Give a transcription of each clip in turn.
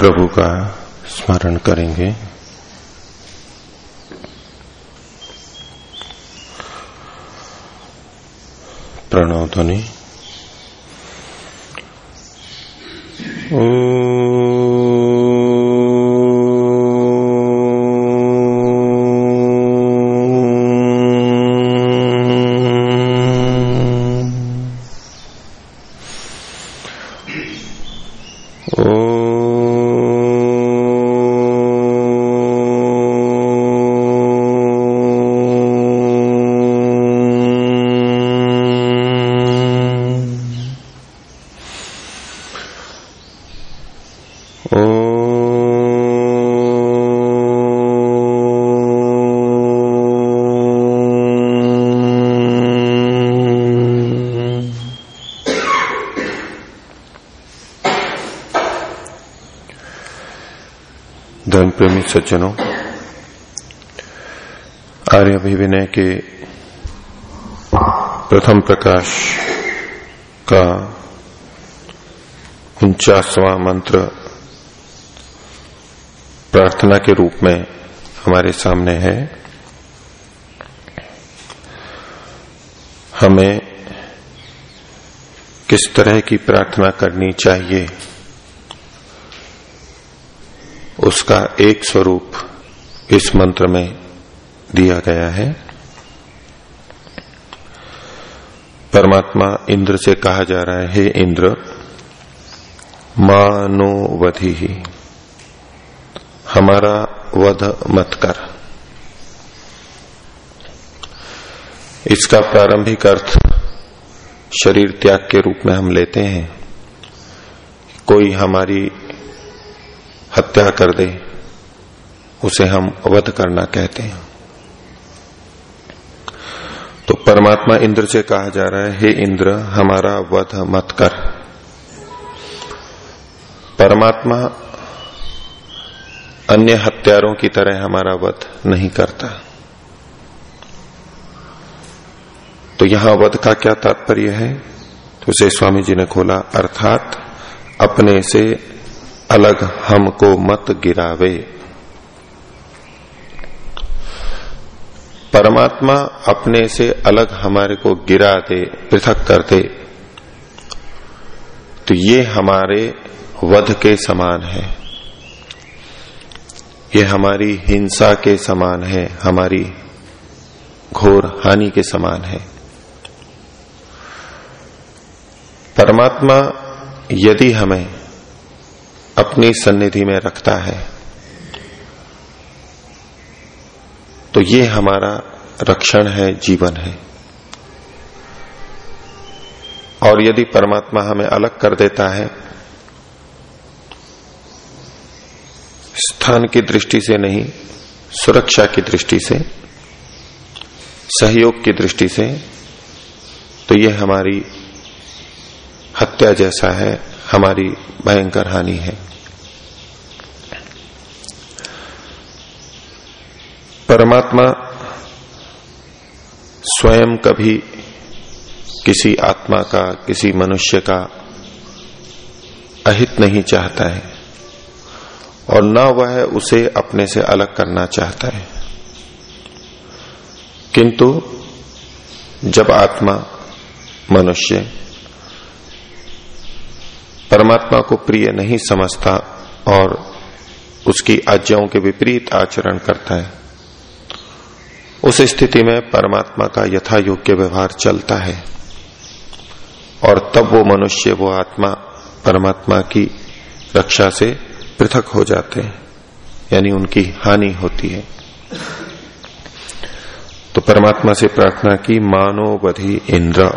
प्रभु का स्मरण करेंगे। प्रणव ध्वनि। धर्म प्रेमी सज्जनों, आर्य अभिविनय के प्रथम प्रकाश का उनचासवां मंत्र प्रार्थना के रूप में हमारे सामने है। हमें किस तरह की प्रार्थना करनी चाहिए? उसका एक स्वरूप इस मंत्र में दिया गया है। परमात्मा इंद्र से कहा जा रहा है, हे इंद्र मानोवधि ही। हमारा वध मत कर। इसका प्रारंभिक अर्थ शरीर त्याग के रूप में हम लेते हैं। कोई हमारी हत्या कर दे, उसे हम वध करना कहते हैं। तो परमात्मा इंद्र से कहा जा रहा है, हे इंद्र, हमारा वध मत कर। परमात्मा अन्य हत्यारों की तरह हमारा वध नहीं करता। तो यहाँ वध का क्या तात्पर्य है? तो उसे स्वामी जी ने खोला, अर्थात अपने से अलग हमको मत गिरावे। परमात्मा अपने से अलग हमारे को गिरा दे, पृथक कर दे। तो ये हमारे वध के समान है। ये हमारी हिंसा के समान है, हमारी घोर हानि के समान है। परमात्मा यदि हमें अपनी सन्निधि में रखता है। तो ये हमारा रक्षण है, जीवन है। और यदि परमात्मा हमें अलग कर देता है, स्थान की दृष्टि से नहीं, सुरक्षा की दृष्टि से, सहयोग की दृष्टि से तो ये हमारी हत्या जैसा है। हमारी भयंकर हानि है। परमात्मा स्वयं कभी किसी आत्मा का, किसी मनुष्य का अहित नहीं चाहता है और न वह उसे अपने से अलग करना चाहता है। किंतु जब आत्मा मनुष्य परमात्मा को प्रिय नहीं समझता और उसकी आज्ञाओं के विपरीत आचरण करता है। उस स्थिति में परमात्मा का यथा योग्य व्यवहार चलता है और तब वो मनुष्य, वो आत्मा परमात्मा की रक्षा से पृथक हो जाते हैं, यानी उनकी हानि होती है। तो परमात्मा से प्रार्थना की, मानो बधि इंद्र।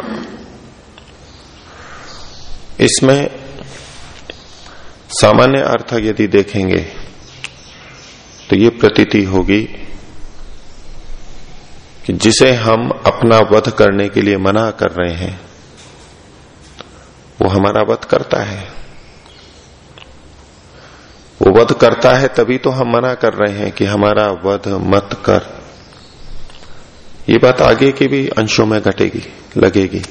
इसमें सामान्य अर्थ यदि देखेंगे तो ये प्रतीति होगी कि जिसे हम अपना वध करने के लिए मना कर रहे हैं, वो हमारा वध करता है। वो वध करता है तभी तो हम मना कर रहे हैं कि हमारा वध मत कर। ये बात आगे के भी अंशों में घटेगी, लगेगी।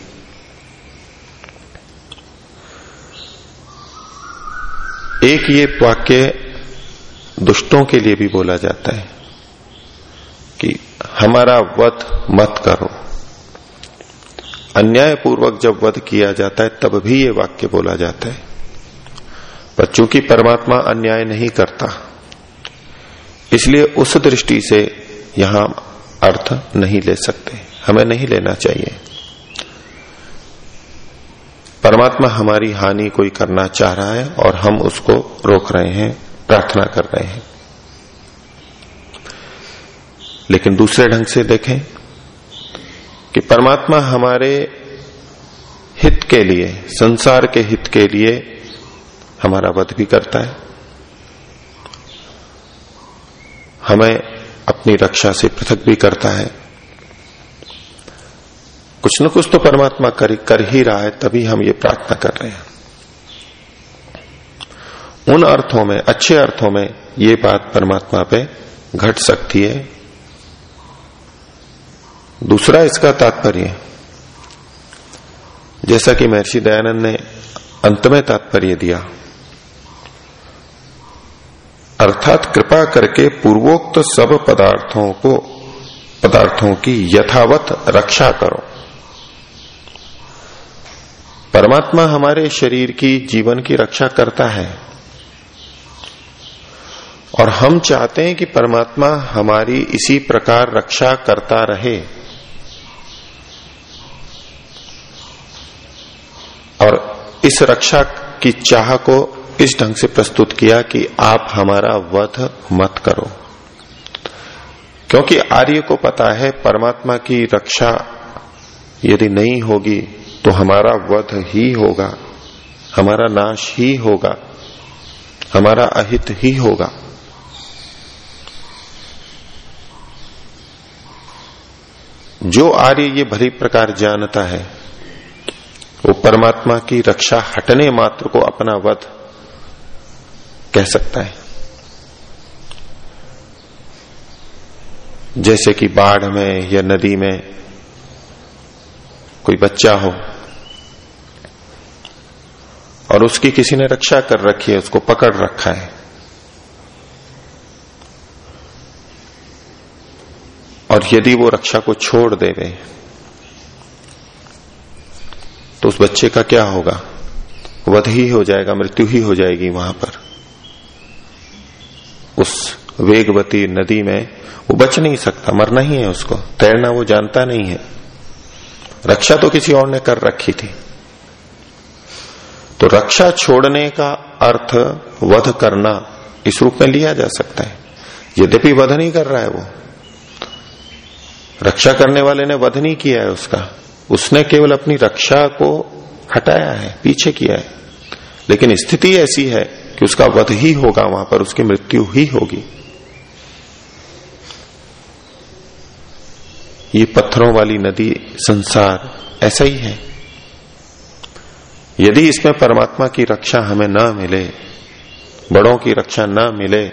एक ये वाक्य दुष्टों के लिए भी बोला जाता है कि हमारा वध मत करो। अन्याय पूर्वक जब वध किया जाता है, तब भी ये वाक्य बोला जाता है। पर चूँकि परमात्मा अन्याय नहीं करता, इसलिए उस दृष्टि से यहाँ अर्थ नहीं ले सकते। हमें नहीं लेना चाहिए। परमात्मा हमारी हानि कोई करना चाह रहा है और हम उसको रोक रहे हैं, प्रार्थना कर रहे हैं। लेकिन दूसरे ढंग से देखें कि परमात्मा हमारे हित के लिए, संसार के हित के लिए हमारा वध भी करता है। हमें अपनी रक्षा से पृथक भी करता है। कुछ न कुछ तो परमात्मा कर, कर ही रहा है तभी हम ये प्रार्थना कर रहे हैं। उन अर्थों में अच्छे अर्थों में ये बात परमात्मा पे घट सकती है। दूसरा इसका तात्पर्य जैसा कि महर्षि दयानंद ने अंत में तात्पर्य दिया अर्थात कृपा करके पूर्वोक्त सब पदार्थों को पदार्थों की यथावत रक्षा करो। परमात्मा हमारे शरीर की, जीवन की रक्षा करता है। और हम चाहते हैं कि परमात्मा हमारी इसी प्रकार रक्षा करता रहे। और इस रक्षा की चाह को इस ढंग से प्रस्तुत किया कि आप हमारा वध मत करो। क्योंकि आर्य को पता है, परमात्मा की रक्षा यदि नहीं होगी तो हमारा वध ही होगा, हमारा नाश ही होगा, हमारा अहित ही होगा। जो आर्य ये भली प्रकार जानता है, वो परमात्मा की रक्षा हटने मात्र को अपना वध कह सकता है। जैसे कि बाढ़ में या नदी में कोई बच्चा हो और उसकी किसी ने रक्षा कर रखी है, उसको पकड़ रखा है। और यदि वो रक्षा को छोड़ देवे तो उस बच्चे का क्या होगा? वध ही हो जाएगा, मृत्यु ही हो जाएगी वहाँ पर। उस वेगवती नदी में वो बच नहीं सकता, मरना ही है उसको। तैरना वो जानता नहीं है। रक्षा तो किसी और ने कर रखी थी। तो रक्षा छोड़ने का अर्थ वध करना इस रूप में लिया जा सकता है। यद्यपि वध नहीं कर रहा है वो। रक्षा करने वाले ने वध नहीं किया है उसका। उसने केवल अपनी रक्षा को हटाया है, पीछे किया है। लेकिन स्थिति ऐसी है कि उसका वध ही होगा, वहाँ पर उसकी मृत्यु ही होगी। ये पत्थरों वाली नदी, संसार, ऐसा ही है। यदि इसमें परमात्मा की रक्षा हमें ना मिले, बड़ों की रक्षा ना मिले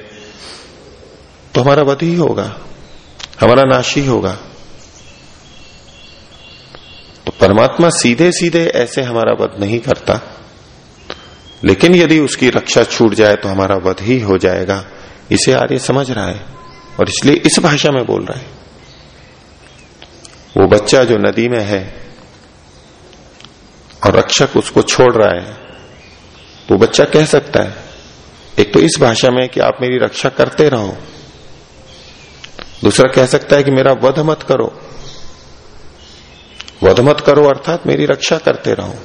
तो हमारा वध ही होगा, हमारा नाश ही होगा। तो परमात्मा सीधे सीधे ऐसे हमारा वध नहीं करता, लेकिन यदि उसकी रक्षा छूट जाए तो हमारा वध ही हो जाएगा। इसे आर्य समझ रहा है, और इसलिए इस भाषा में बोल रहा है। वो बच्चा जो नदी में है और रक्षक उसको छोड़ रहा है वो बच्चा कह सकता है, एक तो इस भाषा में कि आप मेरी रक्षा करते रहो। दूसरा कह सकता है कि मेरा वध मत करो। वध मत करो अर्थात मेरी रक्षा करते रहो।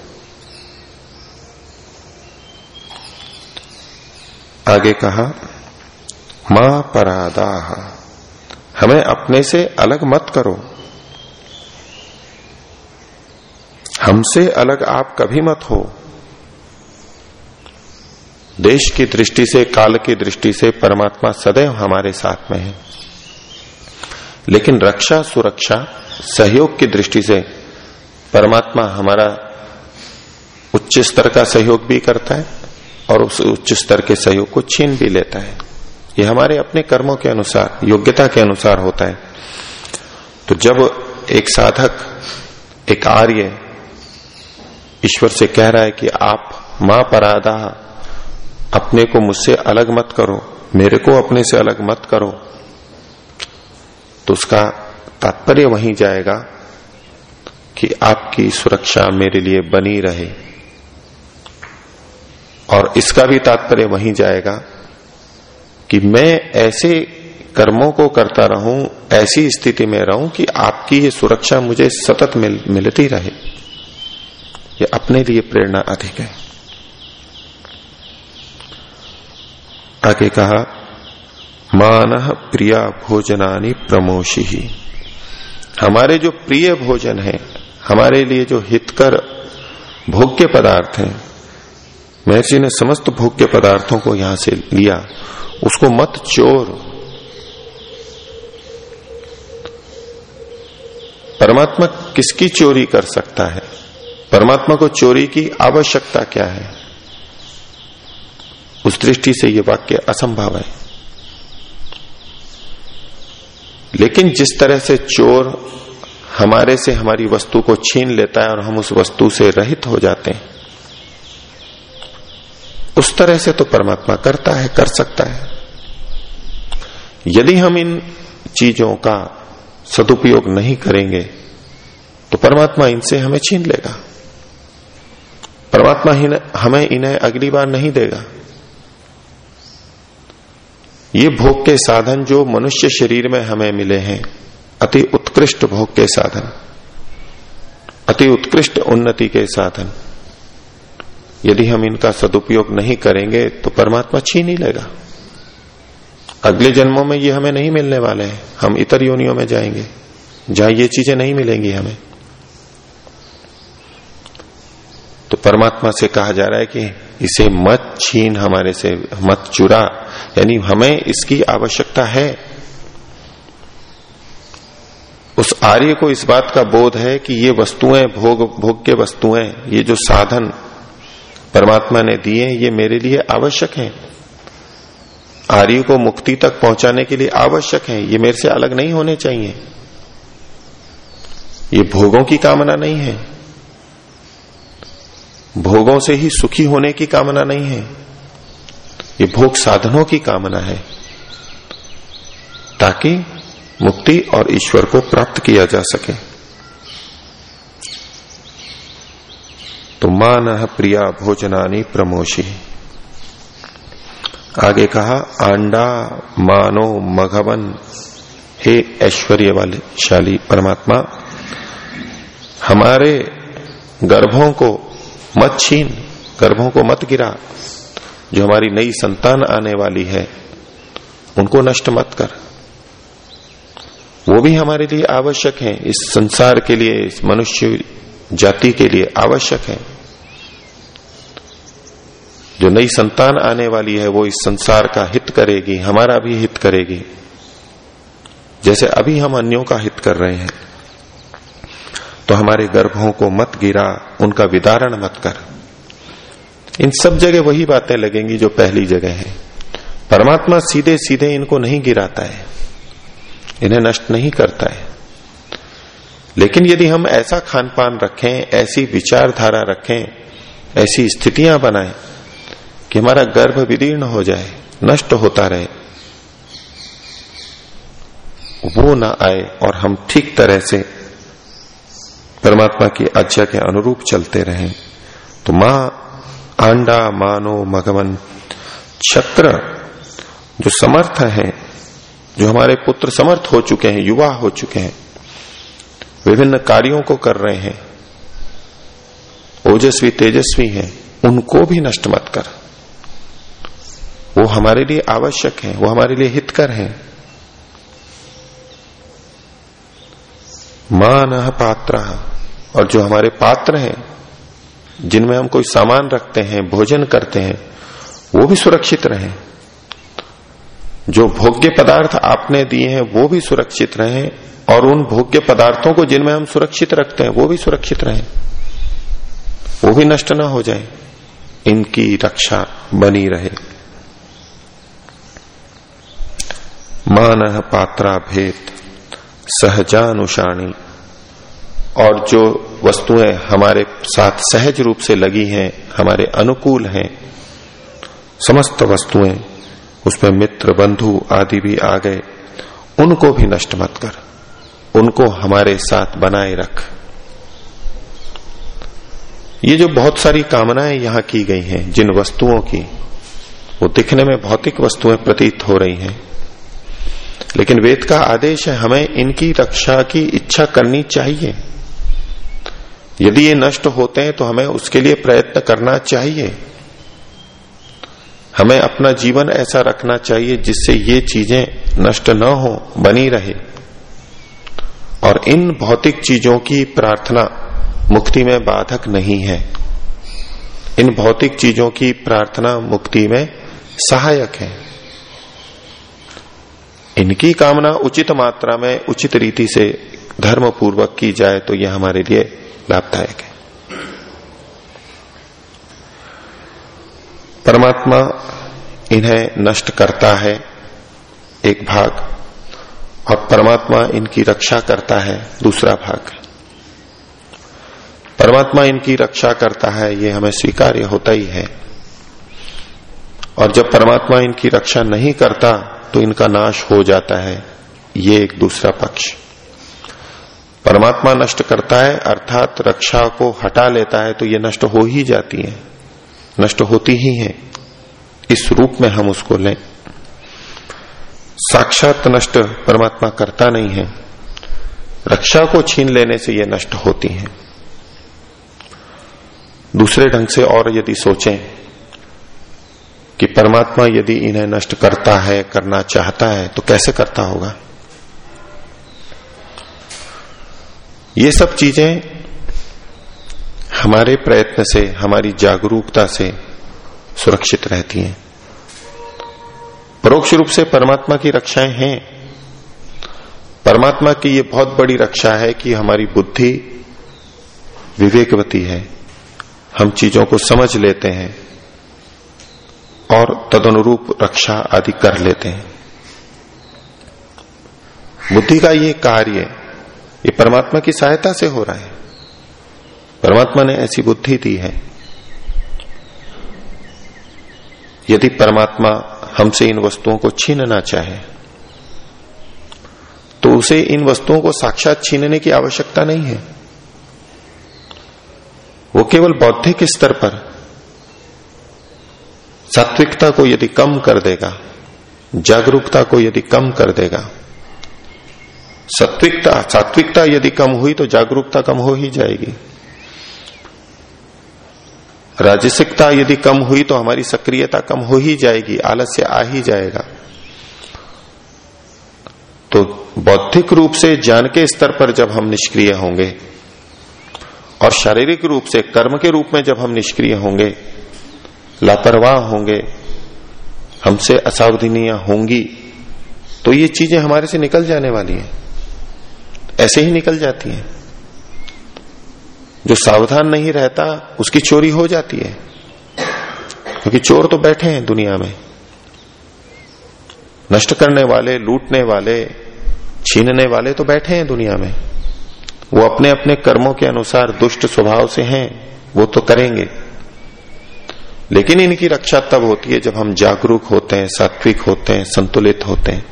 आगे कहा, माँ परादा हमें अपने से अलग मत करो। हमसे अलग आप कभी मत हो। देश की दृष्टि से, काल की दृष्टि से परमात्मा सदैव हमारे साथ में है। लेकिन रक्षा, सुरक्षा, सहयोग की दृष्टि से परमात्मा हमारा उच्च स्तर का सहयोग भी करता है और उस उच्च स्तर के सहयोग को छीन भी लेता है। ये हमारे अपने कर्मों के अनुसार, योग्यता के अनुसार होता है। तो जब एक साधक, एक आर्य ईश्वर से कह रहा है कि आप माँ पराधा अपने को मुझसे अलग मत करो मेरे को अपने से अलग मत करो। तो उसका तात्पर्य वहीं जाएगा कि आपकी सुरक्षा मेरे लिए बनी रहे। और इसका भी तात्पर्य वहीं जाएगा कि मैं ऐसे कर्मों को करता रहूँ ऐसी स्थिति में रहूँ कि आपकी ये सुरक्षा मुझे सतत मिल, मिलती रहे। ये अपने लिए प्रेरणा अधिक है। आगे कहा, मान प्रिया भोजनानी प्रमोशी ही हमारे जो प्रिय भोजन है, हमारे लिए जो हितकर भोग्य पदार्थ हैं, महर्षि ने समस्त भोग्य पदार्थों को यहाँ से लिया, उसको मत चोर। परमात्मा किसकी चोरी कर सकता है? परमात्मा को चोरी की आवश्यकता क्या है? उस दृष्टि से यह वाक्य असंभव है। लेकिन जिस तरह से चोर हमारे से हमारी वस्तु को छीन लेता है और हम उस वस्तु से रहित हो जाते हैं, उस तरह से तो परमात्मा करता है, कर सकता है। यदि हम इन चीज़ों का सदुपयोग नहीं करेंगे तो परमात्मा इनसे हमें छीन लेगा। परमात्मा हमें इन्हें अगली बार नहीं देगा। ये भोग के साधन जो मनुष्य शरीर में हमें मिले हैं, अति उत्कृष्ट भोग के साधन, अति उत्कृष्ट उन्नति के साधन। यदि हम इनका सदुपयोग नहीं करेंगे तो परमात्मा छीन ही लेगा। अगले जन्मों में ये हमें नहीं मिलने वाले हैं। हम इतर योनियों में जाएँगे, जहाँ ये चीज़ें नहीं मिलेंगी हमें। तो परमात्मा से कहा जा रहा है कि इसे मत छीन हमारे से, मत चुरा। यानी हमें इसकी आवश्यकता है। उस आर्य को इस बात का बोध है कि ये वस्तुएँ, भोग, भोग्य वस्तुएँ, ये जो साधन परमात्मा ने दिए, ये मेरे लिए आवश्यक हैं। आर्य को मुक्ति तक पहुँचाने के लिए आवश्यक है। ये मेरे से अलग नहीं होने चाहिए। ये भोगों की कामना नहीं है। भोगों से ही सुखी होने की कामना नहीं है। ये भोग साधनों की कामना है, ताकि मुक्ति और ईश्वर को प्राप्त किया जा सके। तो मान प्रिया भोजनानी प्रमोशी आगे कहा, आंडा, मानो, मघवन, हे ऐश्वर्य वाले शाली परमात्मा, हमारे गर्भों को मत छीन, गर्भों को मत गिरा। जो हमारी नई संतान आने वाली है, उनको नष्ट मत कर। वो भी हमारे लिए आवश्यक है, इस संसार के लिए, इस मनुष्य जाति के लिए आवश्यक है। जो नई संतान आने वाली है, वो इस संसार का हित करेगी, हमारा भी हित करेगी। जैसे अभी हम अन्यों का हित कर रहे हैं। तो हमारे गर्भों को मत गिरा, उनका विदारण मत कर। इन सब जगह वही बातें लगेंगी जो पहली जगह है। परमात्मा सीधे सीधे इनको नहीं गिराता है, इन्हें नष्ट नहीं करता है। लेकिन यदि हम ऐसा खान पान रखें, ऐसी विचारधारा रखें, ऐसी स्थितियाँ बनाएँ कि हमारा गर्भ विदीर्ण हो जाए, नष्ट होता रहे, वो ना आए और हम ठीक तरह से परमात्मा की आज्ञा के अनुरूप चलते रहें। तो माँ, आंडा, मानो मगवन छत्र जो समर्थ हैं, जो हमारे पुत्र समर्थ हो चुके हैं, युवा हो चुके हैं, विभिन्न कार्यों को कर रहे हैं, ओजस्वी, तेजस्वी हैं, उनको भी नष्ट मत कर। वो हमारे लिए आवश्यक है, वो हमारे लिए हितकर है। मान पात्र। और जो हमारे पात्र हैं, जिनमें हम कोई सामान रखते हैं, भोजन करते हैं, वो भी सुरक्षित रहे। जो भोग्य पदार्थ आपने दिए हैं, वो भी सुरक्षित रहे, और उन भोग्य पदार्थों को जिनमें हम सुरक्षित रखते हैं, वो भी सुरक्षित रहे। वो भी नष्ट ना हो जाए, इनकी रक्षा बनी रहे। मान पात्रा भेद सहजानुषाणी। और जो वस्तुएँ हमारे साथ सहज रूप से लगी हैं, हमारे अनुकूल हैं, समस्त वस्तुएँ, उसमें मित्र, बंधु आदि भी आ गए, उनको भी नष्ट मत कर, उनको हमारे साथ बनाए रख। ये जो बहुत सारी कामनाएँ यहाँ की गई हैं, जिन वस्तुओं की, वो दिखने में भौतिक वस्तुएँ प्रतीत हो रही हैं। लेकिन वेद का आदेश है, हमें इनकी रक्षा की इच्छा करनी चाहिए। यदि ये नष्ट होते हैं तो हमें उसके लिए प्रयत्न करना चाहिए। हमें अपना जीवन ऐसा रखना चाहिए जिससे ये चीज़ें नष्ट न हो, बनी रहे। और इन भौतिक चीज़ों की प्रार्थना मुक्ति में बाधक नहीं है। इन भौतिक चीज़ों की प्रार्थना मुक्ति में सहायक है। इनकी कामना उचित मात्रा में उचित रीति से धर्म पूर्वक की जाए तो यह हमारे लिए लाभदायक है। परमात्मा इन्हें नष्ट करता है एक भाग और परमात्मा इनकी रक्षा करता है दूसरा भाग। परमात्मा इनकी रक्षा करता है, ये हमें स्वीकार्य होता ही है। और जब परमात्मा इनकी रक्षा नहीं करता तो इनका नाश हो जाता है, ये एक दूसरा पक्ष। परमात्मा नष्ट करता है, अर्थात रक्षा को हटा लेता है तो ये नष्ट हो ही जाती है। नष्ट होती ही है। इस रूप में हम उसको लें। साक्षात नष्ट परमात्मा करता नहीं है। रक्षा को छीन लेने से ये नष्ट होती है। दूसरे ढंग से और यदि सोचें कि परमात्मा यदि इन्हें नष्ट करता है, करना चाहता है तो कैसे करता होगा? ये सब चीज़ें हमारे प्रयत्न से, हमारी जागरूकता से सुरक्षित रहती हैं। परोक्ष रूप से परमात्मा की रक्षाएँ हैं। परमात्मा की ये बहुत बड़ी रक्षा है कि हमारी बुद्धि विवेकवती है। हम चीज़ों को समझ लेते हैं और तदनुरूप रक्षा आदि कर लेते हैं। बुद्धि का ये कार्य ये परमात्मा की सहायता से हो रहा है। परमात्मा ने ऐसी बुद्धि दी है। यदि परमात्मा हमसे इन वस्तुओं को छीनना चाहे तो उसे इन वस्तुओं को साक्षात छीनने की आवश्यकता नहीं है। वो केवल बौद्धिक स्तर पर सात्विकता को यदि कम कर देगा, जागरूकता को यदि कम कर देगा सात्विकता सात्विकता यदि कम हुई तो जागरूकता कम हो ही जाएगी। राजसिकता यदि कम हुई तो हमारी सक्रियता कम हो ही जाएगी, आलस्य आ ही जाएगा। तो बौद्धिक रूप से ज्ञान के स्तर पर जब हम निष्क्रिय होंगे और शारीरिक रूप से कर्म के रूप में जब हम निष्क्रिय होंगे, लापरवाह होंगे, हमसे असावधानियाँ होंगी तो ये चीज़ें हमारे से निकल जाने वाली हैं। ऐसे ही निकल जाती है। जो सावधान नहीं रहता, उसकी चोरी हो जाती है। क्योंकि चोर तो बैठे हैं दुनिया में। नष्ट करने वाले, लूटने वाले, छीनने वाले तो बैठे हैं दुनिया में। वो अपने अपने कर्मों के अनुसार दुष्ट स्वभाव से हैं, वो तो करेंगे। लेकिन इनकी रक्षा तब होती है जब हम जागरूक होते हैं, सात्विक होते हैं, संतुलित होते हैं।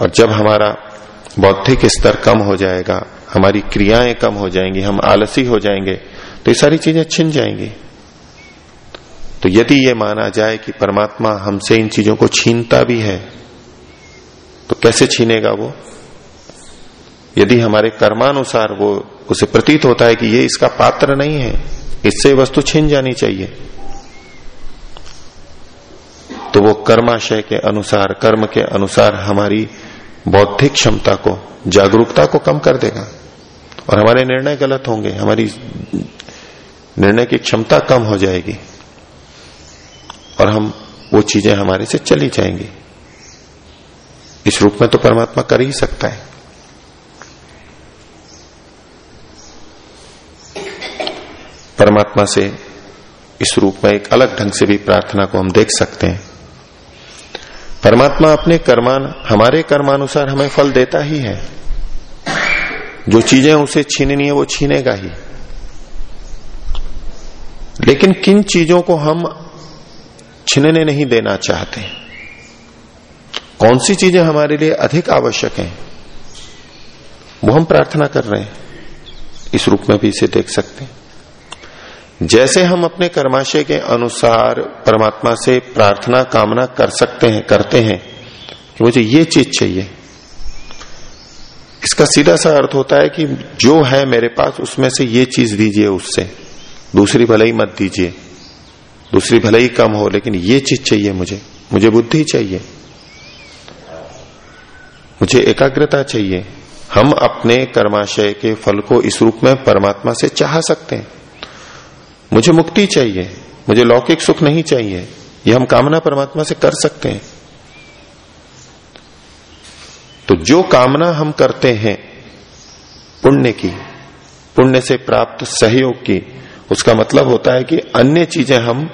और जब हमारा बौद्धिक स्तर कम हो जाएगा, हमारी क्रियाएँ कम हो जाएँगी, हम आलसी हो जाएँगे तो ये सारी चीज़ें छिन जाएँगी। तो यदि ये माना जाए कि परमात्मा हमसे इन चीज़ों को छीनता भी है तो कैसे छीनेगा वो? यदि हमारे कर्मानुसार वो, उसे प्रतीत होता है कि ये इसका पात्र नहीं है, इससे वस्तु छिन जानी चाहिए तो वो कर्माशय के अनुसार, कर्म के अनुसार हमारी बौद्धिक क्षमता को, जागरूकता को कम कर देगा। और हमारे निर्णय गलत होंगे, हमारी निर्णय की क्षमता कम हो जाएगी। और हम वो चीज़ें हमारे से चली जाएँगी। इस रूप में तो परमात्मा कर ही सकता है। परमात्मा से इस रूप में एक अलग ढंग से भी प्रार्थना को हम देख सकते हैं। परमात्मा अपने कर्मान, हमारे कर्मानुसार हमें फल देता ही है। जो चीज़ें उसे छीननी है, वो छीनेगा ही। लेकिन किन चीज़ों को हम छीनने नहीं देना चाहते? कौन सी चीज़ें हमारे लिए अधिक आवश्यक हैं? वो हम प्रार्थना कर रहे हैं। इस रूप में भी इसे देख सकते हैं। जैसे हम अपने कर्माशय के अनुसार परमात्मा से प्रार्थना, कामना कर सकते हैं, करते हैं, कि मुझे ये चीज़ चाहिए। इसका सीधा सा अर्थ होता है कि जो है मेरे पास, उसमें से ये चीज़ दीजिए उससे। दूसरी भलाई मत दीजिए। दूसरी भलाई कम हो, लेकिन ये चीज़ चाहिए मुझे। मुझे बुद्धि चाहिए। मुझे एकाग्रता चाहिए। हम अपने कर्माशय के फल को इस रूप में परमात्मा से चाह सकते हैं। मुझे मुक्ति चाहिए। मुझे लौकिक सुख नहीं चाहिए। ये हम कामना परमात्मा से कर सकते हैं। तो जो कामना हम करते हैं, पुण्य की, पुण्य से प्राप्त सहयोग की, उसका मतलब होता है कि अन्य चीज़ें हम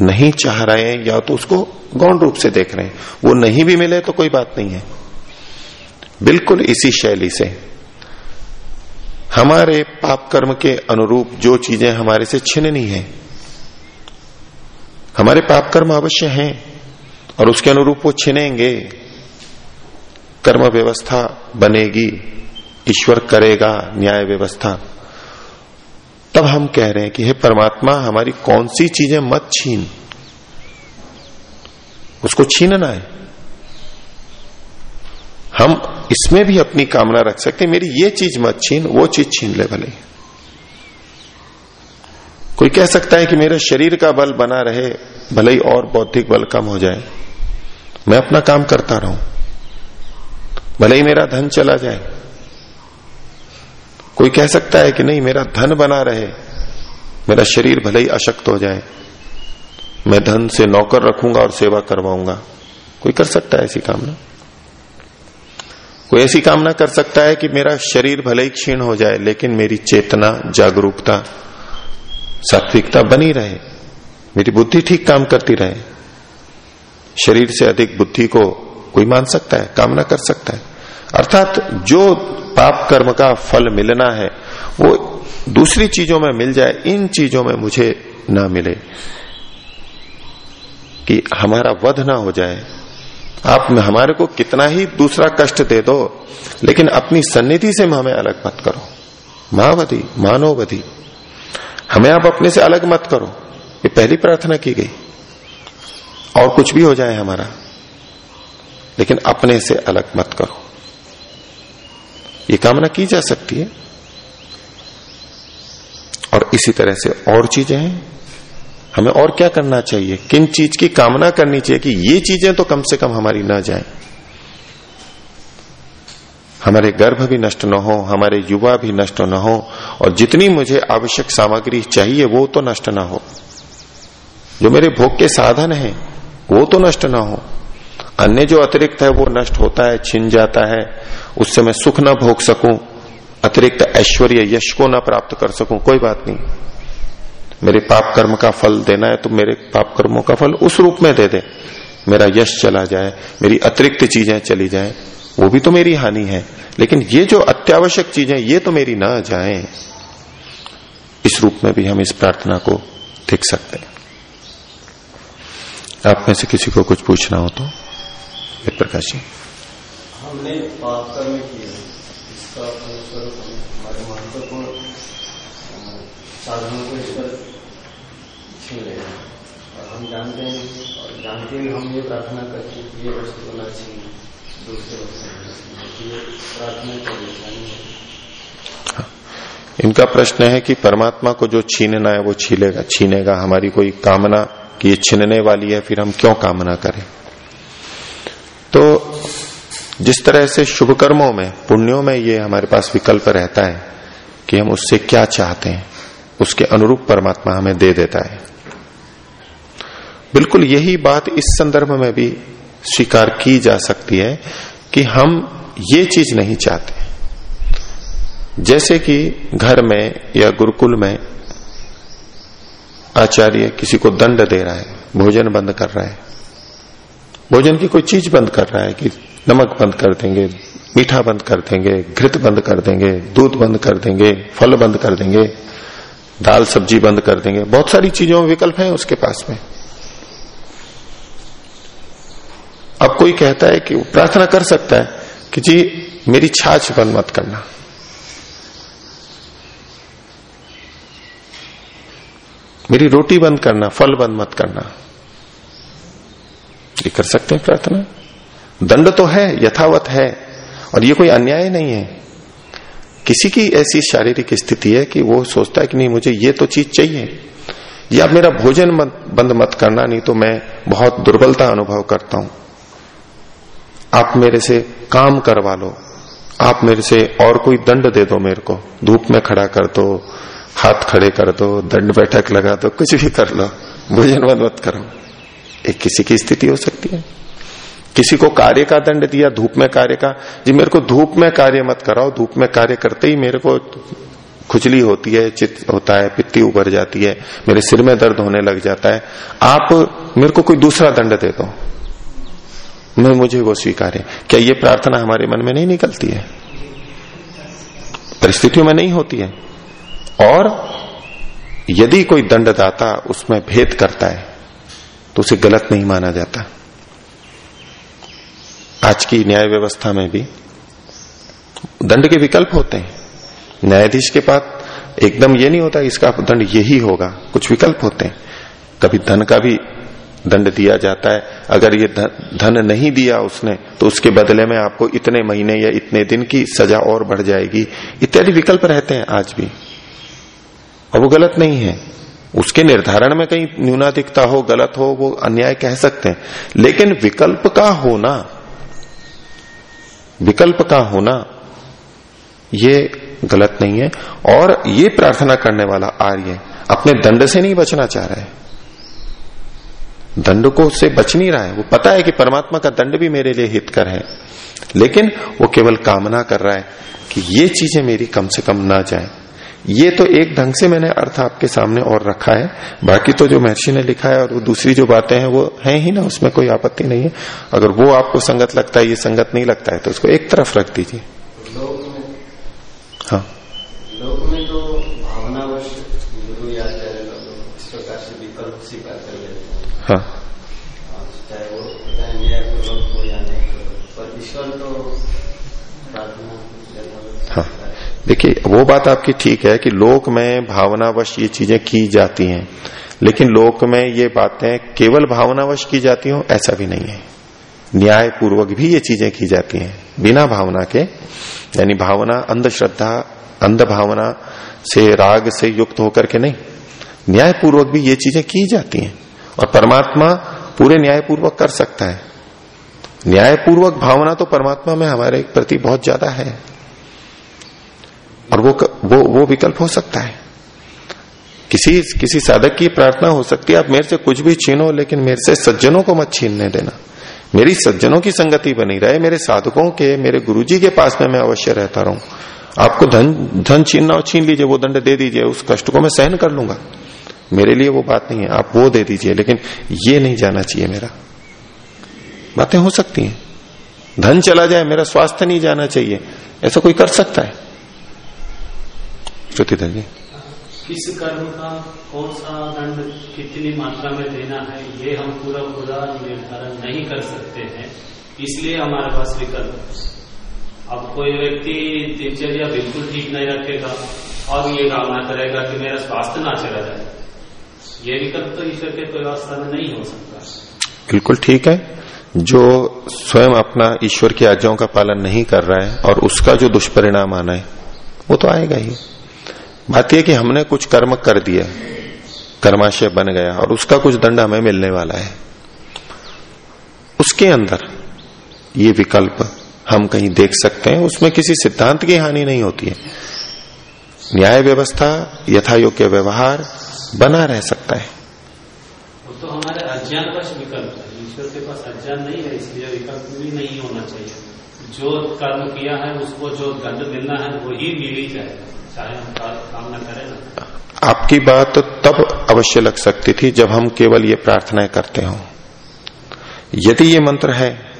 नहीं चाह रहे हैं, या तो उसको गौण रूप से देख रहे हैं। वो नहीं भी मिले तो कोई बात नहीं है। बिल्कुल इसी शैली से। हमारे पाप कर्म के अनुरूप जो चीज़ें हमारे से छिननी है, हमारे पाप कर्म अवश्य हैं और उसके अनुरूप वो छिनेंगे। कर्म व्यवस्था बनेगी, ईश्वर करेगा न्याय व्यवस्था। तब हम कह रहे हैं कि हे परमात्मा, हमारी कौन सी चीज़ें मत छीन। उसको छीनना है। हम इसमें भी अपनी कामना रख सकते हैं, मेरी ये चीज़ मत छीन, वो चीज़ छीन ले भले। कोई कह सकता है कि मेरे शरीर का बल बना रहे, भले ही और बौद्धिक बल कम हो जाए। मैं अपना काम करता रहूँ, भले ही मेरा धन चला जाए। कोई कह सकता है कि नहीं, मेरा धन बना रहे, मेरा शरीर भले ही अशक्त हो जाए, मैं धन से नौकर रखूँगा और सेवा करवाऊँगा। कोई कर सकता है ऐसी कामना? कोई ऐसी कामना कर सकता है कि मेरा शरीर भले ही क्षीण हो जाए, लेकिन मेरी चेतना, जागरूकता, सात्विकता बनी रहे। मेरी बुद्धि ठीक काम करती रहे। शरीर से अधिक बुद्धि को कोई मान सकता है, कामना कर सकता है। अर्थात जो पाप कर्म का फल मिलना है, वो दूसरी चीज़ों में मिल जाए, इन चीज़ों में मुझे ना मिले। कि हमारा वध ना हो जाए आप हमारे को कितना ही दूसरा कष्ट दे दो, लेकिन अपनी सन्निधि से हमें अलग मत करो। मावधि, मानवधि। हमें आप अपने से अलग मत करो। ये पहली प्रार्थना की गई। और कुछ भी हो जाए हमारा, लेकिन अपने से अलग मत करो। ये कामना की जा सकती है। और इसी तरह से और चीज़ें हैं। हमें और क्या करना चाहिए? किन चीज़ की कामना करनी चाहिए कि ये चीज़ें तो कम से कम हमारी ना जाए? हमारे गर्भ भी नष्ट न हो, हमारे युवा भी नष्ट न हो, और जितनी मुझे आवश्यक सामग्री चाहिए, वो तो नष्ट ना हो। जो मेरे भोग के साधन है, वो तो नष्ट ना हो। अन्य जो अतिरिक्त है, वो नष्ट होता है, छिन जाता है। उससे मैं सुख ना भोग सकूँ, अतिरिक्त ऐश्वर्य, यश को ना प्राप्त कर सकूँ, कोई बात नहीं। मेरे पाप कर्म का फल देना है तो मेरे पाप कर्मों का फल उस रूप में दे दे। मेरा यश चला जाए, मेरी अतिरिक्त चीज़ें चली जाए, वो भी तो मेरी हानि है। लेकिन ये जो अत्यावश्यक चीज़ें, ये तो मेरी ना जाए, इस रूप में भी हम इस प्रार्थना को देख सकते हैं। आप में से किसी को कुछ पूछना हो तो प्रकाश जी हमने पाप कर्म किए, इसका हमारे महत्वपूर्ण साधनों को छीन लेगा और हम जानते हैं और जानते हुए हम ये प्रार्थना करते हैं कि ये वस्तु न छीन दूसरे वस्तु ये प्रार्थना का है। इनका प्रश्न है कि परमात्मा को जो छीनना है, वो छीलेगा छीनेगा। हमारी कोई कामना कि ये छीनने वाली है, फिर हम क्यों कामना करें? तो जिस तरह से शुभ कर्मों में, पुण्यों में ये हमारे पास विकल्प रहता है कि हम उससे क्या चाहते हैं, उसके अनुरूप परमात्मा हमें दे देता है। बिल्कुल यही बात इस संदर्भ में भी स्वीकार की जा सकती है कि हम ये चीज़ नहीं चाहते। जैसे कि घर में या गुरुकुल में आचार्य किसी को दंड दे रहा है, भोजन बंद कर रहा है। भोजन की कोई चीज़ बंद कर रहा है कि नमक बंद कर देंगे, मीठा बंद कर देंगे, घृत बंद कर देंगे, दूध बंद कर देंगे, फल बंद कर देंगे, दाल सब्ज़ी बंद कर देंगे। बहुत सारी चीज़ों में विकल्प है उसके पास में। अब कोई कहता है कि प्रार्थना कर सकता है कि जी, मेरी छाछ बंद मत करना। मेरी रोटी बंद करना, फल बंद मत करना। ये कर सकते हैं प्रार्थना। दंड तो है, यथावत है, और ये कोई अन्याय नहीं है। किसी की ऐसी शारीरिक स्थिति है कि वो सोचता है कि नहीं, मुझे ये तो चीज़ चाहिए। या मेरा भोजन बंद मत करना, नहीं तो मैं बहुत दुर्बलता अनुभव करता हूँ। आप मेरे से काम करवा लो। आप मेरे से और कोई दंड दे दो मेरे को। धूप में खड़ा कर दो, हाथ खड़े कर दो, दंड बैठक लगा दो, कुछ भी कर लो। भोजन बंद मत करो। एक किसी की स्थिति हो सकती है। किसी को कार्य का दंड दिया, धूप में कार्य का। जी, मेरे को धूप में कार्य मत कराओ। धूप में कार्य करते ही मेरे को खुजली होती है चित होता है, पित्ती उभर जाती है, मेरे सिर में दर्द होने लग जाता है। आप मेरे को कोई दूसरा दंड दे दो। मैं मुझे वो स्वीकार। है क्या ये प्रार्थना हमारे मन में नहीं निकलती है? परिस्थितियों में नहीं होती है। और यदि कोई दंडदाता उसमें भेद करता है तो उसे गलत नहीं माना जाता। आज की न्याय व्यवस्था में भी दंड के विकल्प होते हैं। न्यायाधीश के पास एकदम ये नहीं होता, इसका दंड यही होगा। कुछ विकल्प होते हैं। कभी धन का भी दंड दिया जाता है। अगर ये धन नहीं दिया उसने तो उसके बदले में आपको इतने महीने या इतने दिन की सजा और बढ़ जाएगी। इत्यादि विकल्प रहते हैं आज भी। और वो गलत नहीं है। उसके निर्धारण में कहीं न्यूनाधिकता हो, गलत हो, वो अन्याय कह सकते हैं। लेकिन विकल्प का होना, विकल्प का होना, ये गलत नहीं है। और ये प्रार्थना करने वाला आर्य अपने दंड से नहीं बचना चाह रहा है। दंड को उससे बच नहीं रहा है। वो पता है कि परमात्मा का दंड भी मेरे लिए हितकर है। लेकिन वो केवल कामना कर रहा है कि ये चीज़ें मेरी कम से कम ना जाए। ये तो एक ढंग से मैंने अर्थ आपके सामने और रखा है। बाकी तो जो महर्षि ने लिखा है और वो दूसरी जो बातें हैं, वो है ही ना, उसमें कोई आपत्ति नहीं है। अगर वो आपको संगत लगता है, ये संगत नहीं लगता है तो उसको एक तरफ़ रख दीजिए। हाँ लोक में तो भावनावश गुरु या इस प्रकार से विकल्प स्वीकार कर लेते हैं हाँ चाहे वो न्यायपूर्वक हो या नहीं पर ईश्वर तो प्रार्थना हाँ। देखिए, वो बात आपकी ठीक है कि लोक में भावनावश ये चीज़ें की जाती हैं, लेकिन लोक में ये बातें केवल भावनावश की जाती हो, ऐसा भी नहीं है। न्याय पूर्वक भी ये चीज़ें की जाती हैं, बिना भावना के, यानी भावना अंधश्रद्धा अंध भावना से राग से युक्त होकर के नहीं। न्याय पूर्वक भी ये चीज़ें की जाती हैं। और परमात्मा पूरे न्यायपूर्वक कर सकता है। न्यायपूर्वक भावना तो परमात्मा में हमारे प्रति बहुत ज़्यादा है। और वो वो वो विकल्प हो सकता है। किसी किसी साधक की प्रार्थना हो सकती है, आप मेरे से कुछ भी छीनो, लेकिन मेरे से सज्जनों को मत छीनने देना। मेरी सज्जनों की संगति बनी रहे, मेरे साधकों के, मेरे गुरुजी के पास में मैं अवश्य रहता रहूँ। आपको धन धन छीनना हो छीन लीजिए, वो दंड दे दीजिए, उस कष्ट को मैं सहन कर लूँगा। मेरे लिए वो बात नहीं है, आप वो दे दीजिए, लेकिन ये नहीं जाना चाहिए मेरा। बातें हो सकती हैं। धन चला जाए, मेरा स्वास्थ्य नहीं जाना चाहिए। ऐसा कोई कर सकता है? ज्योतिधर जी किस कर्म का, कौन सा दंड कितनी मात्रा में देना है, ये हम पूरा पूरा निर्धारण नहीं कर सकते हैं। इसलिए हमारे पास विकल्प अब कोई व्यक्ति दिनचर्या बिल्कुल ठीक नहीं रखेगा, और ये कामना करेगा कि मेरा स्वास्थ्य ना चला जाए। ये विकल्प तो ईश्वर के व्यवस्था में नहीं हो सकता। बिल्कुल ठीक है। जो स्वयं अपना ईश्वर की आज्ञाओं का पालन नहीं कर रहा है और उसका जो दुष्परिणाम आना है, वो तो आएगा ही। बात यह कि हमने कुछ कर्म कर दिया, कर्माशय बन गया और उसका कुछ दंड हमें मिलने वाला है। उसके अंदर ये विकल्प हम कहीं देख सकते हैं, उसमें किसी सिद्धांत की हानि नहीं होती है। न्याय व्यवस्था यथा योग्य व्यवहार बना रह सकता है। वो तो हमारे अज्ञान का विकल्प है। ईश्वर के पास अज्ञान नहीं है इसलिए विकल्प भी नहीं होना चाहिए। जो कर्म किया है उसको जो दंड मिलना है वही मिल ही जाएगा आपकी बात तब अवश्य लग सकती थी जब हम केवल ये प्रार्थनाएँ करते हो। यदि ये मंत्र है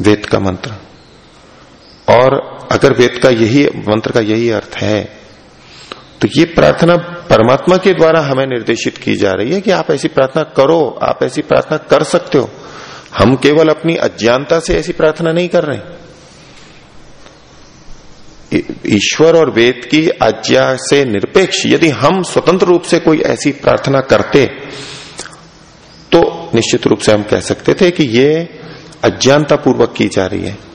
वेद का मंत्र। और अगर वेद का यही, मंत्र का यही अर्थ है तो ये प्रार्थना परमात्मा के द्वारा हमें निर्देशित की जा रही है कि आप ऐसी प्रार्थना करो, आप ऐसी प्रार्थना कर सकते हो। हम केवल अपनी अज्ञानता से ऐसी प्रार्थना नहीं कर रहे ईश्वर और वेद की आज्ञा से निरपेक्ष, यदि हम स्वतंत्र रूप से कोई ऐसी प्रार्थना करते तो निश्चित रूप से हम कह सकते थे कि ये अज्ञानता पूर्वक की जा रही है।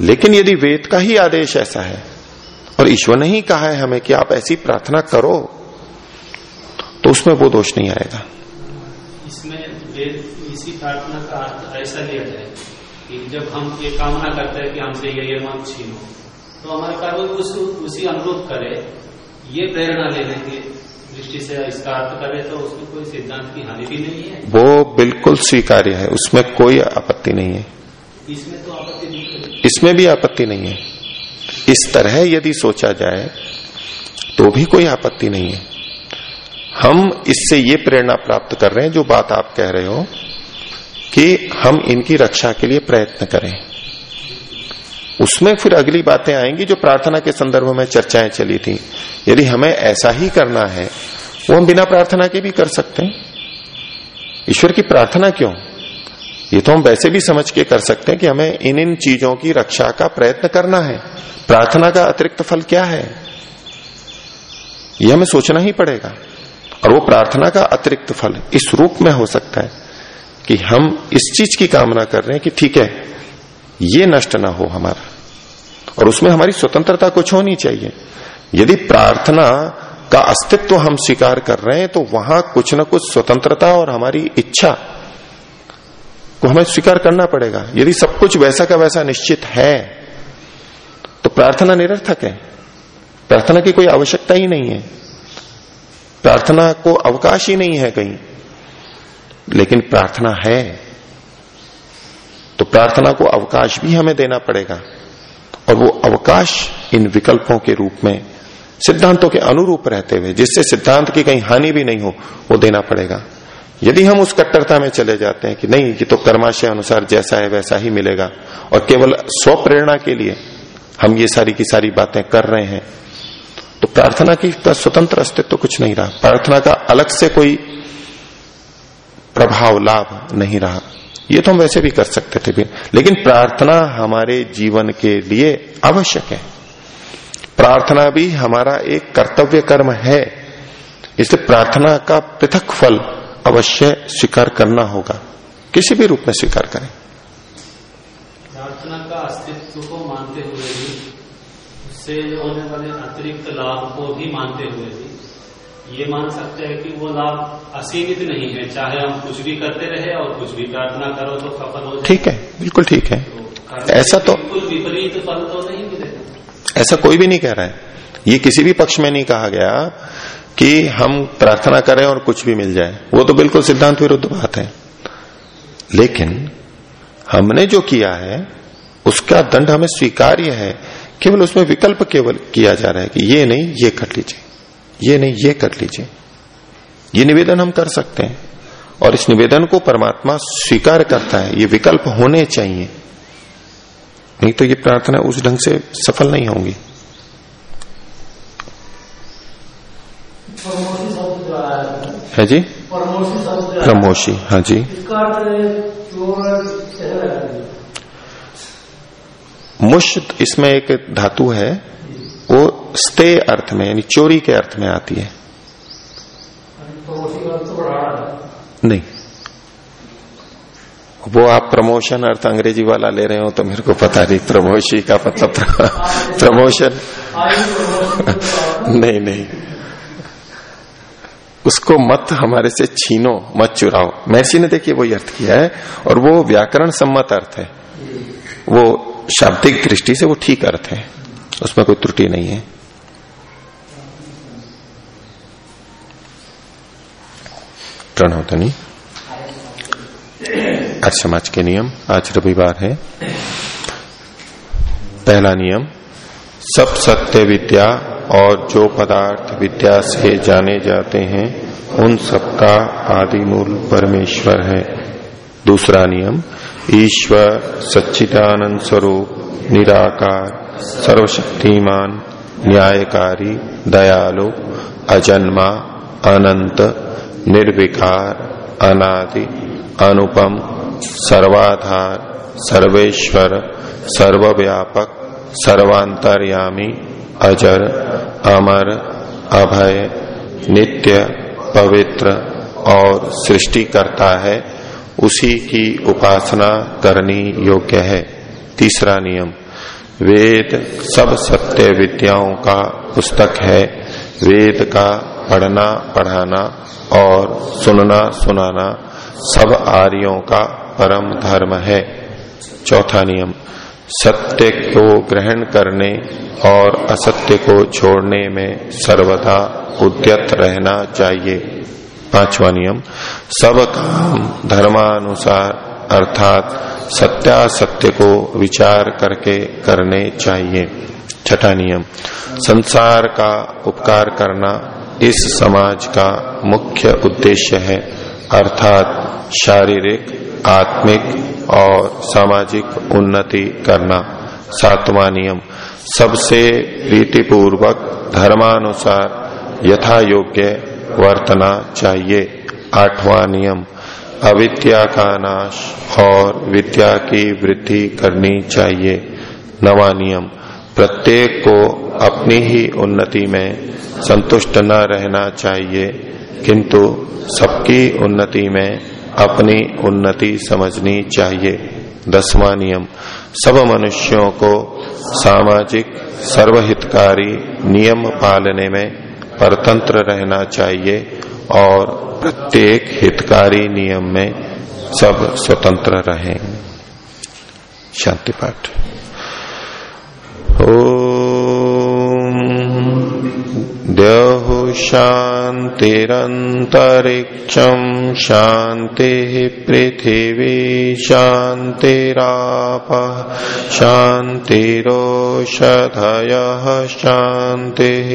लेकिन यदि वेद का ही आदेश ऐसा है और ईश्वर ने ही कहा है हमें कि आप ऐसी प्रार्थना करो तो उसमें वो दोष नहीं आएगा। इसमें इसी प्रार्थना का अर्थ ऐसा लिया जाए कि जब हम ये कामना करते हैं कि हमसे ये ये मत छीनो तो हमारे कार्य उस, उसी अनुरोध करे ये प्रेरणा लेने की दृष्टि से इसका अर्थ करे तो उसमें कोई सिद्धांत की हानि भी नहीं है। वो बिल्कुल स्वीकार्य है उसमें कोई आपत्ति नहीं है। इसमें तो इसमें भी आपत्ति नहीं है। इस तरह यदि सोचा जाए तो भी कोई आपत्ति नहीं है। हम इससे ये प्रेरणा प्राप्त कर रहे हैं, जो बात आप कह रहे हो, कि हम इनकी रक्षा के लिए प्रयत्न करें। उसमें फिर अगली बातें आएँगी, जो प्रार्थना के संदर्भ में चर्चाएँ चली थी। यदि हमें ऐसा ही करना है, वो हम बिना प्रार्थना के भी कर सकते हैं। ईश्वर की प्रार्थना क्यों? ये तो हम वैसे भी समझ के कर सकते हैं कि हमें इन इन चीज़ों की रक्षा का प्रयत्न करना है। प्रार्थना का अतिरिक्त फल क्या है? ये हमें सोचना ही पड़ेगा। और वो प्रार्थना का अतिरिक्त फल इस रूप में हो सकता है कि हम इस चीज़ की कामना कर रहे हैं कि ठीक है, ये नष्ट ना हो हमारा। और उसमें हमारी स्वतंत्रता कुछ होनी चाहिए। यदि प्रार्थना का अस्तित्व हम स्वीकार कर रहे हैं तो वहाँ कुछ ना कुछ स्वतंत्रता और हमारी इच्छा को हमें स्वीकार करना पड़ेगा। यदि सब कुछ वैसा का वैसा निश्चित है तो प्रार्थना निरर्थक है। प्रार्थना की कोई आवश्यकता ही नहीं है। प्रार्थना को अवकाश ही नहीं है कहीं। लेकिन प्रार्थना है तो प्रार्थना को अवकाश भी हमें देना पड़ेगा। और वो अवकाश इन विकल्पों के रूप में, सिद्धांतों के अनुरूप रहते हुए, जिससे सिद्धांत की कहीं हानि भी नहीं हो, वो देना पड़ेगा। यदि हम उस कट्टरता में चले जाते हैं कि नहीं, ये तो कर्माशय अनुसार जैसा है, वैसा ही मिलेगा, और केवल स्व प्रेरणा के लिए हम ये सारी की सारी बातें कर रहे हैं तो प्रार्थना की स्वतंत्र अस्तित्व तो कुछ नहीं रहा। प्रार्थना का अलग से कोई प्रभाव, लाभ नहीं रहा। ये तो हम वैसे भी कर सकते थे भी। लेकिन प्रार्थना हमारे जीवन के लिए आवश्यक है। प्रार्थना भी हमारा एक कर्तव्य कर्म है। इसलिए प्रार्थना का पृथक फल अवश्य स्वीकार करना होगा। किसी भी रूप में स्वीकार करें। प्रार्थना का अस्तित्व को मानते हुए भी उससे होने वाले अतिरिक्त लाभ को भी मानते हुए भी ये मान सकते हैं कि वो लाभ असीमित नहीं है। चाहे हम कुछ भी करते रहे और कुछ भी प्रार्थना करो तो सफल हो ठीक है बिल्कुल ठीक है। तो ऐसा तो बिल्कुल विपरीत फल तो नहीं मिलेगा। ऐसा कोई भी नहीं कह रहा है। ये किसी भी पक्ष में नहीं कहा गया कि हम प्रार्थना करें और कुछ भी मिल जाए। वो तो बिल्कुल सिद्धांत विरुद्ध बात है। लेकिन हमने जो किया है, उसका दंड हमें स्वीकार्य है। केवल उसमें विकल्प केवल किया जा रहा है कि ये नहीं, ये कर लीजिए। ये नहीं, ये कर लीजिए। ये निवेदन हम कर सकते हैं। और इस निवेदन को परमात्मा स्वीकार करता है। ये विकल्प होने चाहिए। नहीं तो ये प्रार्थना उस ढंग से सफल नहीं होंगी। है जी? प्रमोशी हाँ जी। मुश्त इसमें एक धातु है वो स्ते अर्थ में यानी चोरी के अर्थ में आती है। नहीं। वो आप प्रमोशन अर्थ अंग्रेज़ी वाला ले रहे हो तो मेरे को पता नहीं प्रमोशी का मतलब प्रमोशन। नहीं नहीं। उसको मत हमारे से छीनो, मत चुराओ। महर्षि ने देखिए वही अर्थ किया है और वो व्याकरण सम्मत अर्थ है। वो शाब्दिक दृष्टि से वो ठीक अर्थ है। उसमें कोई त्रुटि नहीं है। प्रणोदनी आज समाज के नियम, आज रविवार है। पहला नियम, सब सत्य विद्या और जो पदार्थ विद्या से जाने जाते हैं, उन सबका आदि मूल परमेश्वर है। दूसरा नियम, ईश्वर सच्चिदानंद स्वरूप, निराकार, सर्वशक्तिमान, न्यायकारी, दयालु, अजन्मा, अनंत, निर्विकार, अनादि, अनुपम, सर्वाधार, सर्वेश्वर, सर्वव्यापक, सर्वांतर्यामी अजर अमर अभय, नित्य, पवित्र और सृष्टि करता है, उसी की उपासना करनी योग्य है। तीसरा नियम, वेद सब सत्य विद्याओं का पुस्तक है। वेद का पढ़ना, पढ़ाना और सुनना, सुनाना सब आर्यों का परम धर्म है। चौथा नियम सत्य को ग्रहण करने और असत्य को छोड़ने में सर्वदा उद्यत रहना चाहिए। पांचवा नियम, सब काम धर्मानुसार अर्थात सत्यासत्य को विचार करके करने चाहिए। छठा नियम, संसार का उपकार करना इस समाज का मुख्य उद्देश्य है। अर्थात शारीरिक, आत्मिक और सामाजिक उन्नति करना। सातवां नियम। सबसे प्रीतिपूर्वक धर्मानुसार यथा योग्य वर्तना चाहिए। आठवां नियम। अविद्या का नाश और विद्या की वृद्धि करनी चाहिए। नवा नियम। प्रत्येक को अपनी ही उन्नति में संतुष्ट न रहना चाहिए, किंतु सबकी उन्नति में अपनी उन्नति समझनी चाहिए। दसवां नियम, सब मनुष्यों को सामाजिक सर्वहितकारी नियम पालने में परतंत्र रहना चाहिए और प्रत्येक हितकारी नियम में सब स्वतंत्र रहें। शांति पाठ। ओ द्यहु शान्तिरन्तरिक्षम् शान्तिः पृथिवी शान्तिरापः शान्तिरोषधयः शान्तिः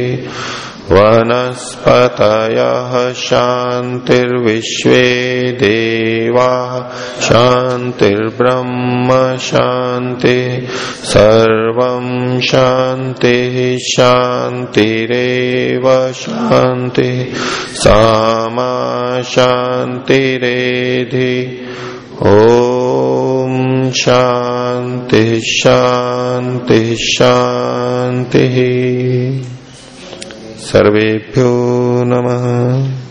वनस्पतयः शान्तिर्विश्वे देवा, शान्तिर्ब्रह्म शान्ति, सर्वं शान्तिः शान्तिरेव शान्ति, सामा शान्तिरेधि, ॐ शान्ति शान्ति शान्तिः। सर्वेभ्यो नमः।